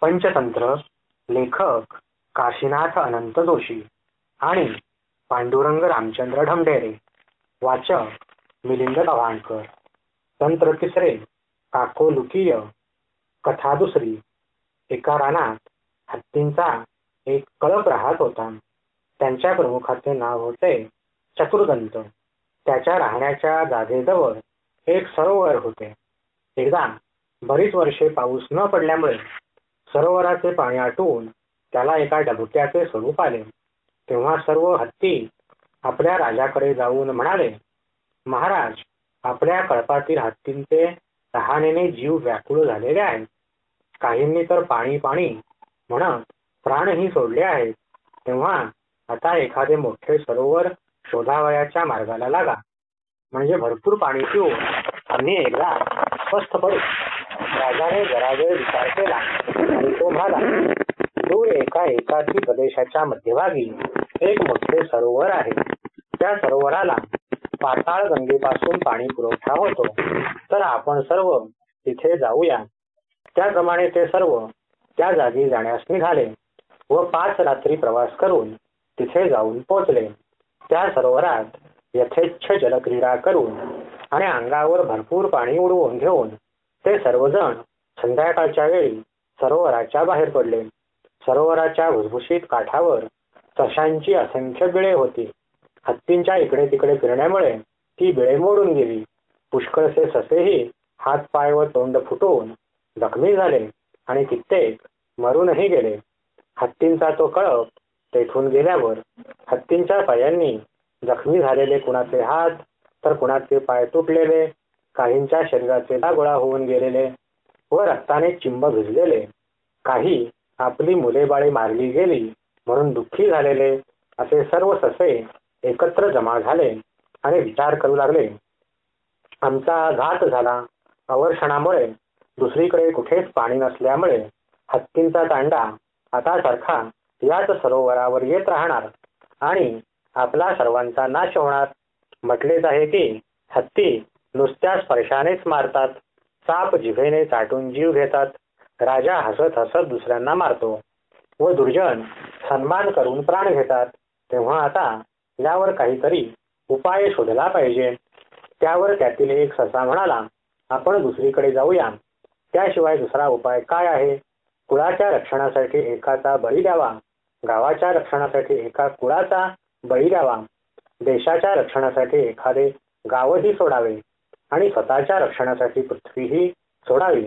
पंचतंत्र लेखक काशीनाथ अनंत जोशी आणि पांडुरंग रामचंद्र ढमढेरे. वाचक मिलिंद गव्हाणकर तंत्र तिसरे काकोलुकीय कथा दुसरी एका रानात हत्तींचा एक कळप राहत होता. त्यांच्या प्रमुखाचे नाव होते चतुर्दंत. त्याच्या राहण्याच्या जागेजवळ एक सरोवर होते. एकदा बरीच वर्षे पाऊस न पडल्यामुळे सरोवराचे पाणी आटून त्याला एका डबक्याचे स्वरूप आले. तेव्हा सर्व हत्ती आपल्या राजाकडे जाऊन म्हणाले महाराज आपल्या कळपातील हत्तींचे तहानेने जीव व्याकुळ झालेले आहेत. काहींनी तर पाणी पाणी म्हणत प्राणही सोडले आहेत. तेव्हा आता एखादे मोठे सरोवर शोधावयाच्या मार्गाला लागा. म्हणजे भरपूर पाणी पिऊन आम्ही एकदा स्वस्थ पडू. राजाने जरा विचार केला आणि तो म्हणाला दूर एका एकाची प्रदेशाच्या मध्यभागी एक मोठे सरोवर आहे. त्या सरोवराला पाताळ गंगेपासून पाणी पुरवठा होतो. तर आपण सर्व तिथे जाऊया. त्याप्रमाणे ते सर्व त्या जागी जाण्यास निघाले व पाच रात्री प्रवास करून तिथे जाऊन पोचले. त्या सरोवरात यथेच्छ जलक्रीडा करून आणि अंगावर भरपूर पाणी उडवून घेऊन ते सर्वजण संध्याकाळच्या वेळी सरोवराच्या बाहेर पडले. सरोवराच्या भुसभुशीत काठावर सशांची असंख्य बिळे होती. हत्तींच्या इकडे तिकडे फिरण्यामुळे ती बिळे मोडून गेली. पुष्कळसे ससेही हात पाय व तोंड फुटून जखमी झाले आणि कित्येक मरूनही गेले. हत्तींचा तो कळप तेथून गेल्यावर हत्तींच्या पायांनी जखमी झालेले कुणाचे हात तर कुणाचे पाय तुटलेले काहींच्या शरीराचे गोळा होऊन गेलेले व रक्ताने चिंब भिजलेले. काही आपली मुले बाळे मारली गेली म्हणून दुःखी झालेले असे सर्व ससे एकत्र जमा झाले आणि विचार करू लागले. आमचा घात झाला. अवर्षणामुळे दुसरीकडे कुठेच पाणी नसल्यामुळे हत्तींचा तांडा आता सारखा याच सरोवरावर येत राहणार आणि आपला सर्वांचा नाश होणार. म्हटलेच आहे की हत्ती नुसत्या स्पर्शानेच मारतात. साप जिभेने चाटून जीव घेतात. राजा हसत हसत दुसऱ्यांना मारतो. व दुर्जन सन्मान करून प्राण घेतात. तेव्हा आता यावर काहीतरी उपाय शोधला पाहिजे. त्यावर त्यातील एक ससा म्हणाला आपण दुसरीकडे जाऊया. त्याशिवाय दुसरा उपाय काय आहे? कुळाच्या रक्षणासाठी एकाचा बळी द्यावा. गावाच्या रक्षणासाठी एका कुळाचा बळी द्यावा. देशाच्या रक्षणासाठी एखादे गावही सोडावे. आणि स्वतःच्या रक्षणासाठी पृथ्वीही सोडावी.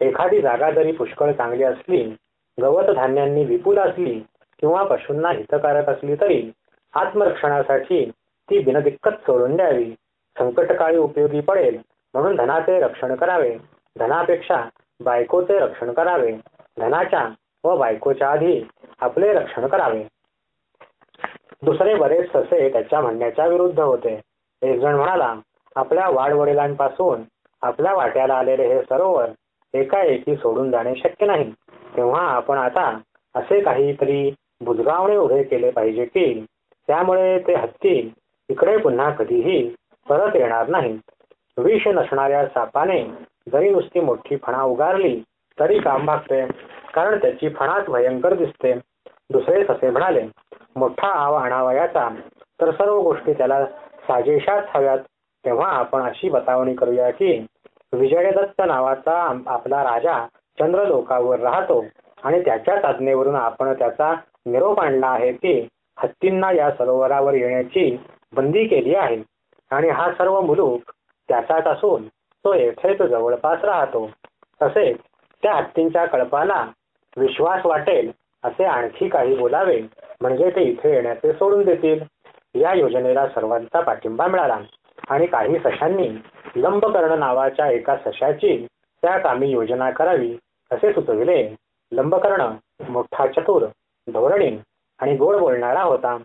एखादी जागा जरी पुष्कळ चांगली असली गवत धान्यांनी विपुल असली किंवा पशूंना हितकारक असली तरी आत्मरक्षणासाठी ती बिनदिक्कत सोडून द्यावी. संकटकाळी उपयोगी पडेल म्हणून धनाचे रक्षण करावे. धनापेक्षा बायकोचे रक्षण करावे. धनाच्या व बायकोच्या आधी आपले रक्षण करावे. दुसरे बरेच ससे त्याच्या म्हणण्याच्या विरुद्ध होते. एक जण म्हणाला आपल्या वाडवडिलांपासून आपल्या वाट्याला आलेले हे सरोवर एकाएकी सोडून जाणे शक्य नाही. तेव्हा आपण आता असे काहीतरी बुजगावणे उभे केले पाहिजे की त्यामुळे ते हत्ती इकडे पुन्हा कधीही परत येणार नाही. विष नसणाऱ्या सापाने जरी नुसती मोठी फणा उगारली तरी काम भागते कारण त्याची फणात भयंकर दिसते. दुसरे ससे म्हणाले मोठा आव आणावयाचा तर सर्व गोष्टी त्याला साजेशाच हव्यात. तेव्हा आपण अशी बतावणी करूया की विजयदत्त नावाचा आपला राजा चंद्रलोकावर राहतो आणि त्याच्या साधनेवरून आपण त्याचा निरोप आणला आहे की हत्तींना या सरोवरावर येण्याची बंदी केली आहे. आणि हा सर्व मुलूक त्याचाच असून तो येथेच जवळपास राहतो. तसेच त्या हत्तींच्या कळपाला विश्वास वाटेल असे आणखी काही बोलावे म्हणजे ते इथे येण्याचे सोडून देतील. या योजनेला सर्वांचा पाठिंबा मिळाला. आणि काही सशांनी लंबकर्ण नावाच्या एका सशाची त्या कामी योजना करावी असे सुचविले. लंबकर्ण मोठा चतुर धोरणी आणि गोड बोलणारा होता.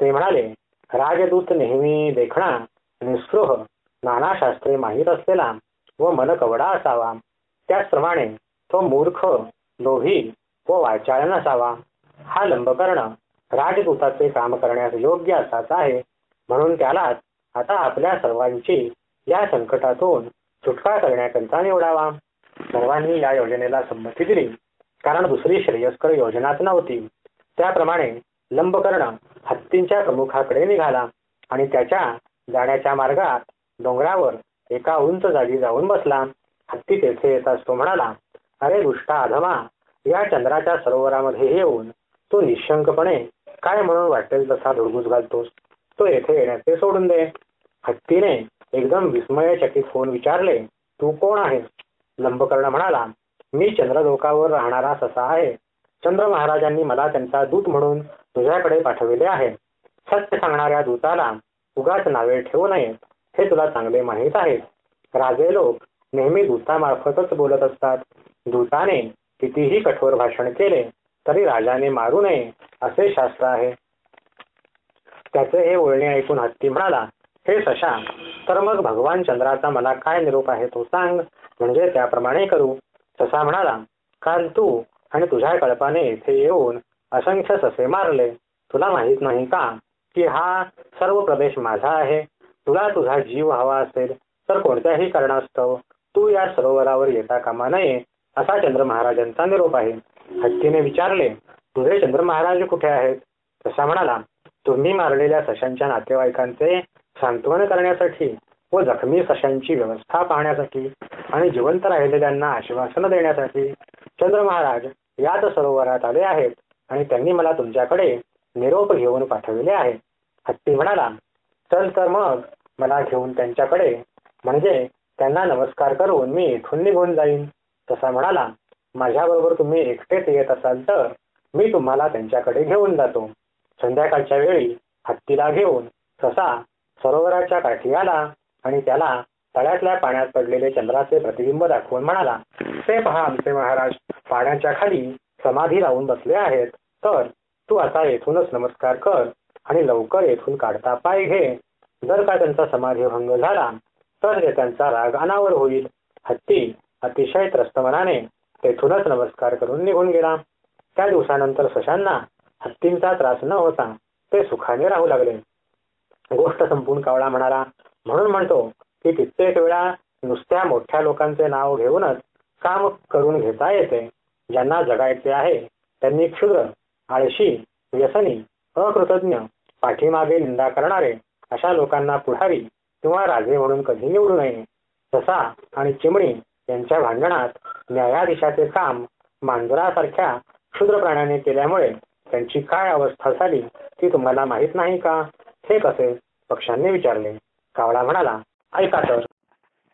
ते म्हणाले राजदूत नेहमी देखणा निस्पृह नाना शास्त्रे माहीत असलेला व मनकवडा असावा. त्याचप्रमाणे तो मूर्ख लोभी व वाचाळण असावा हा लंबकर्ण राजदूताचे काम करण्यास योग्य असाच आहे म्हणून त्यालाच आता आपल्या सर्वांची या संकटातून सुटका करण्याकरिता निवडावा. सर्वांनी या योजनेला संमती दिली. कारण दुसरी श्रेयस्कर योजनाच नव्हती. त्याप्रमाणे लंबकर्ण हत्तींच्या प्रमुखाकडे निघाला आणि त्याच्या जाण्याच्या मार्गात डोंगरावर एका उंच जागी जाऊन बसला. हत्ती तेथे येताच तो म्हणाला अरे दुष्टा अधमा या चंद्राच्या सरोवरामध्ये येऊन तू निशंकपणे काय म्हणून वाटेल तसा धुडगूस घालतोस? तो येथे येण्याचे सोडून दे. हत्तीने एकदम विस्मयचकित होऊन विचारले तू कोण आहेस? लंबकर्ण म्हणाला मी चंद्रलोकावर राहणारा ससा आहे. चंद्र महाराजांनी मला त्यांचा दूत म्हणून तुझ्याकडे पाठविले आहे. सत्य सांगणाऱ्या दूताला उगाच नावे ठेवू नयेत. हे तुला चांगले माहीत आहे. राजे लोक नेहमी दूतामार्फतच बोलत असतात. दूताने कितीही कठोर भाषण केले तरी राजाने मारू नये असे शास्त्र आहे. त्याचे हे बोलणे ऐकून हत्ती म्हणाला हे सशा तर मग भगवान चंद्राचा मला काय निरोप आहे तो सांग. म्हणजे त्याप्रमाणे करू. ससा म्हणाला काल तू आणि तुझ्या कल्पाने येथे येऊन असंख्य ससे मारले. तुला माहीत नाही का की हा सर्व प्रदेश माझा आहे? तुला तुझा जीव हवा असेल तर कोणत्याही कारणास्तव तू या सरोवरावर येता कामा नये असा चंद्र महाराजांचा निरोप आहे. हत्तीने विचारले तुझे चंद्र महाराज कुठे आहेत? तसा म्हणाला तुम्ही मारलेल्या सशांच्या नातेवाईकांचे सांत्वन करण्यासाठी व जखमी सशांची व्यवस्था पाहण्यासाठी आणि जिवंत राहिलेल्यांना आश्वासन देण्यासाठी चंद्र महाराज याच सरोवरात आले आहेत आणि त्यांनी मला तुमच्याकडे निरोप घेऊन पाठविले आहे. हत्ती म्हणाला चल तर मग मला घेऊन त्यांच्याकडे. म्हणजे त्यांना नमस्कार करून मी इथून निघून जाईन. तसा म्हणाला माझ्याबरोबर तुम्ही एकटेच येत असाल तर मी तुम्हाला त्यांच्याकडे घेऊन जातो. संध्याकाळच्या वेळी हत्तीला घेऊन तसा सरोवराच्या काठी आला आणि त्याला तळ्यातल्या पाण्यात पडलेले चंद्राचे प्रतिबिंब दाखवून म्हणाला ते पहा आमचे महाराज पाण्याच्या खाली समाधी लावून बसले आहेत. तर तू आता येथूनच नमस्कार कर आणि लवकर येथून काढता पाय घे. जर का त्यांचा समाधी भंग झाला तर ते त्यांचा राग अनावर होईल. हत्ती अतिशय त्रस्त मनाने तेथूनच नमस्कार करून निघून गेला. त्या दिवसानंतर सशांना हत्तींचा त्रास न होता ते सुखाने राहू लागले. गोष्ट संपून कावळा म्हणाला म्हणून म्हणतो की कित्येक वेळा नुसत्या मोठ्या लोकांचे नाव घेऊनच काम करून घेता येते. ज्यांना जगायचे आहे त्यांनी क्षुद्र आळशी व्यसनी अकृतज्ञ पाठीमागे निंदा करणारे अशा लोकांना पुढारी किंवा राजे म्हणून कधी निवडू नये. तसा आणि चिमणी यांच्या भांडणात न्यायाधीशाचे काम मांजरासारख्या क्षुद्र प्राण्याने केल्यामुळे त्यांची काय अवस्था झाली ती तुम्हाला माहीत नाही का? हे कसे? पक्षांनी विचारले. कावळा म्हणाला ऐका तर